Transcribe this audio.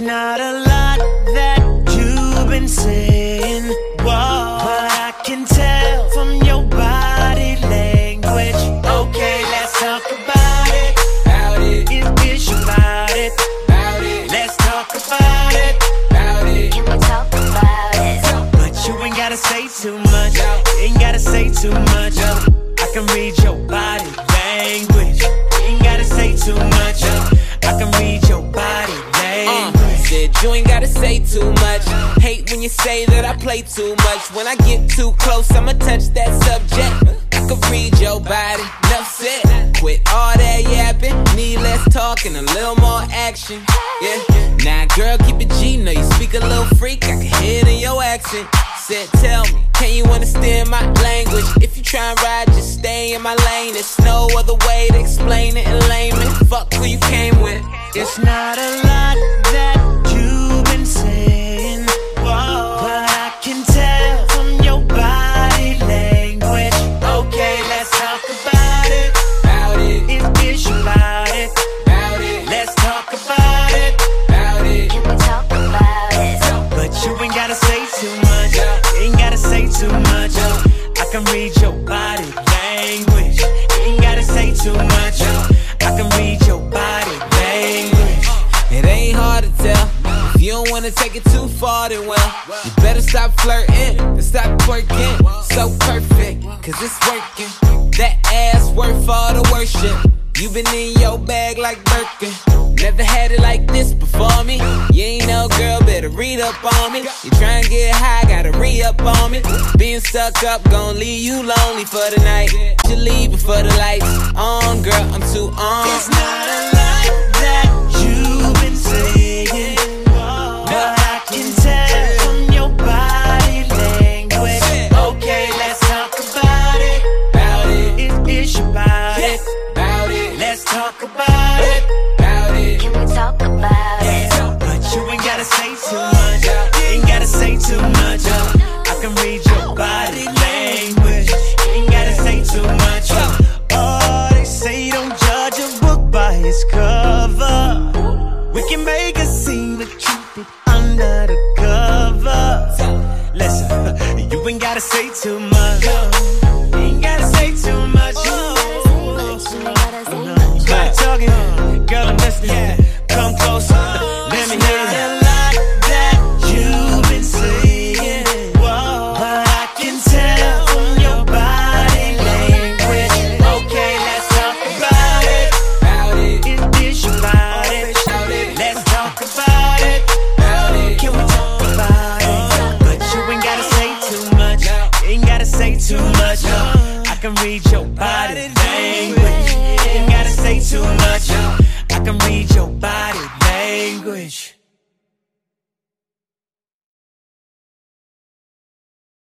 Not a lot that you've been saying, whoa, but I can tell from your body language. Okay, let's talk about it. About it, about it, about it, let's talk about it. about it. Talk about it? But you ain't gotta say too much. Ain't gotta say too much. I can read your You ain't gotta say too much. Hate when you say that I play too much. When I get too close, I'ma touch that subject. I can read your body, enough said. Quit all that yapping, need less talk and a little more action. Yeah, now girl, keep it G. Know you speak a little freak, I can hear it in your accent. Said, tell me, can you understand my language? If you try and ride, just stay in my lane. There's no other way to explain it can read your body language. Ain't gotta say too much. I can read your body language. It ain't hard to tell. If you don't wanna take it too far, then well, you better stop flirting and stop twerking. So perfect, cause it's working. That ass worth all the worship. You been in your bag like Birkin. Never had it like this before me. You ain't no girl, better read up on me. You try and get high, gotta re up on me. Stuck up, gon' leave you lonely for the night. You leave before the lights on, girl. Ain't gotta say too much. Ain't gotta say too much. Back talking, girl, I'm listening. Come closer, let me hear you. can read your body language. Ain't gotta say too much. I can read your body language.